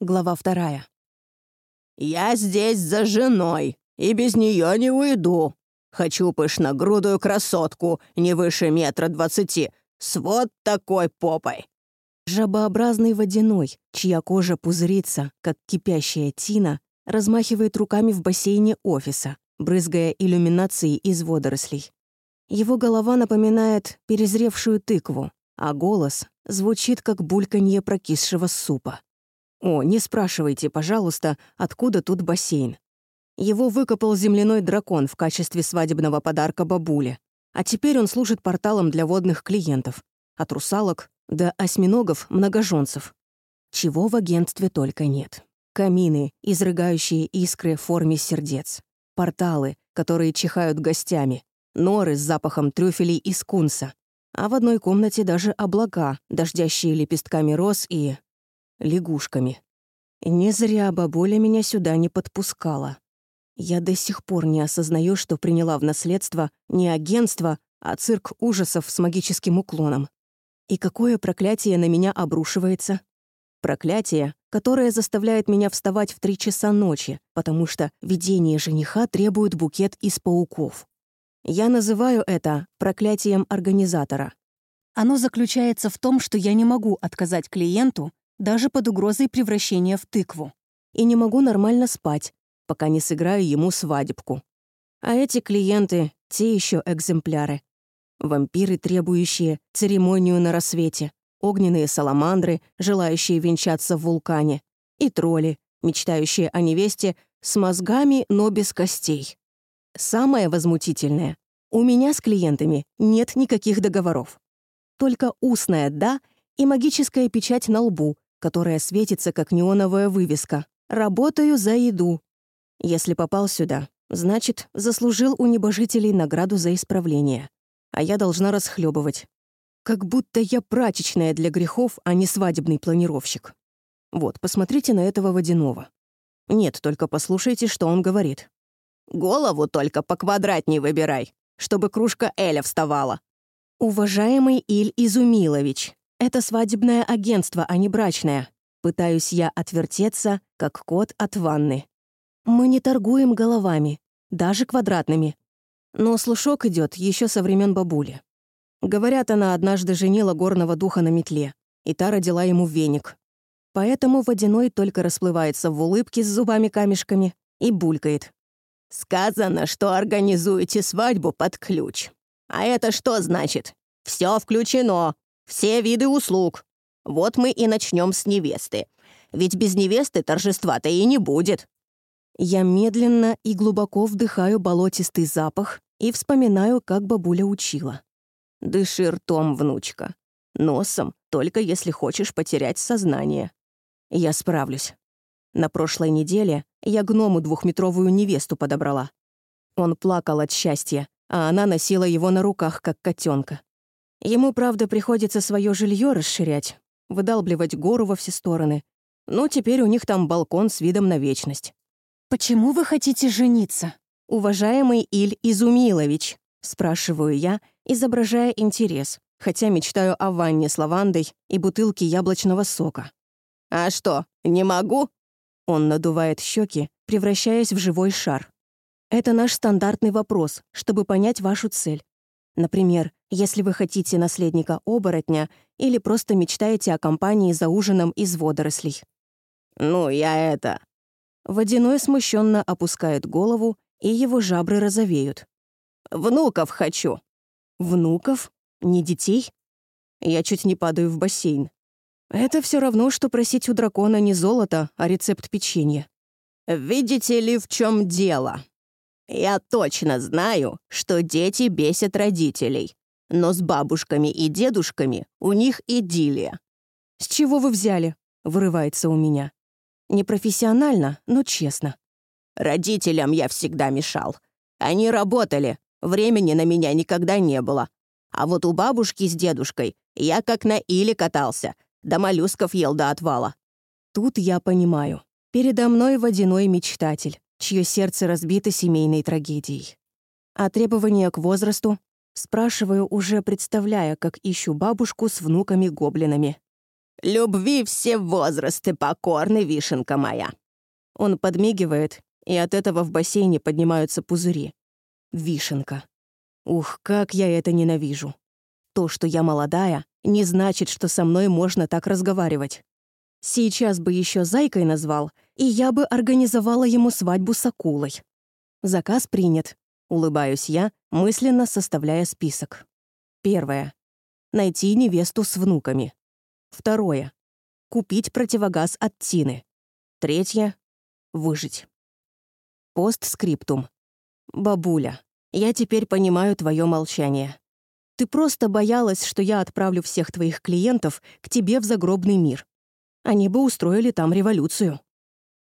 Глава вторая. «Я здесь за женой, и без нее не уйду. Хочу пышногрудую красотку, не выше метра двадцати, с вот такой попой». Жабообразный водяной, чья кожа пузырится, как кипящая тина, размахивает руками в бассейне офиса, брызгая иллюминацией из водорослей. Его голова напоминает перезревшую тыкву, а голос звучит, как бульканье прокисшего супа. О, не спрашивайте, пожалуйста, откуда тут бассейн. Его выкопал земляной дракон в качестве свадебного подарка бабуле. А теперь он служит порталом для водных клиентов. От русалок до осьминогов-многоженцев. Чего в агентстве только нет. Камины, изрыгающие искры в форме сердец. Порталы, которые чихают гостями. Норы с запахом трюфелей и скунса. А в одной комнате даже облака, дождящие лепестками роз и лягушками. Не зря бабуля меня сюда не подпускала. Я до сих пор не осознаю, что приняла в наследство не агентство, а цирк ужасов с магическим уклоном. И какое проклятие на меня обрушивается? Проклятие, которое заставляет меня вставать в три часа ночи, потому что видение жениха требует букет из пауков. Я называю это проклятием организатора. Оно заключается в том, что я не могу отказать клиенту, даже под угрозой превращения в тыкву. И не могу нормально спать, пока не сыграю ему свадебку. А эти клиенты — те еще экземпляры. Вампиры, требующие церемонию на рассвете, огненные саламандры, желающие венчаться в вулкане, и тролли, мечтающие о невесте с мозгами, но без костей. Самое возмутительное — у меня с клиентами нет никаких договоров. Только устное «да» и магическая печать на лбу, которая светится, как неоновая вывеска. «Работаю за еду». Если попал сюда, значит, заслужил у небожителей награду за исправление. А я должна расхлебывать. Как будто я прачечная для грехов, а не свадебный планировщик. Вот, посмотрите на этого водяного. Нет, только послушайте, что он говорит. «Голову только по квадратней выбирай, чтобы кружка Эля вставала». «Уважаемый Иль Изумилович, это свадебное агентство, а не брачное. Пытаюсь я отвертеться, как кот от ванны. Мы не торгуем головами, даже квадратными. Но слушок идет еще со времен бабули. Говорят, она однажды женила горного духа на метле, и та родила ему веник. Поэтому водяной только расплывается в улыбке с зубами-камешками и булькает. «Сказано, что организуете свадьбу под ключ. А это что значит? Все включено, все виды услуг. Вот мы и начнем с невесты. Ведь без невесты торжества-то и не будет». Я медленно и глубоко вдыхаю болотистый запах и вспоминаю, как бабуля учила. «Дыши ртом, внучка. Носом, только если хочешь потерять сознание. Я справлюсь. На прошлой неделе я гному двухметровую невесту подобрала. Он плакал от счастья, а она носила его на руках, как котенка. Ему, правда, приходится свое жилье расширять, выдалбливать гору во все стороны. Но теперь у них там балкон с видом на вечность. «Почему вы хотите жениться?» «Уважаемый Иль Изумилович», — спрашиваю я, изображая интерес, хотя мечтаю о ванне с лавандой и бутылке яблочного сока. «А что, не могу?» Он надувает щеки, превращаясь в живой шар. «Это наш стандартный вопрос, чтобы понять вашу цель. Например, если вы хотите наследника оборотня или просто мечтаете о компании за ужином из водорослей. «Ну, я это...» Водяной смущенно опускает голову, и его жабры розовеют. «Внуков хочу». «Внуков? Не детей?» Я чуть не падаю в бассейн. Это все равно, что просить у дракона не золото, а рецепт печенья. «Видите ли, в чем дело?» Я точно знаю, что дети бесят родителей. Но с бабушками и дедушками у них идиллия. «С чего вы взяли?» — вырывается у меня. Непрофессионально, но честно. Родителям я всегда мешал. Они работали, времени на меня никогда не было. А вот у бабушки с дедушкой я как на иле катался, до моллюсков ел до отвала. Тут я понимаю. Передо мной водяной мечтатель чье сердце разбито семейной трагедией. А требования к возрасту? Спрашиваю, уже представляя, как ищу бабушку с внуками-гоблинами. Любви все возрасты покорны, вишенка моя». Он подмигивает, и от этого в бассейне поднимаются пузыри. Вишенка. Ух, как я это ненавижу. То, что я молодая, не значит, что со мной можно так разговаривать. Сейчас бы еще зайкой назвал, и я бы организовала ему свадьбу с акулой. Заказ принят. Улыбаюсь я, мысленно составляя список. Первое. Найти невесту с внуками. Второе. Купить противогаз от Тины. Третье. Выжить. Постскриптум. Бабуля, я теперь понимаю твое молчание. Ты просто боялась, что я отправлю всех твоих клиентов к тебе в загробный мир. Они бы устроили там революцию.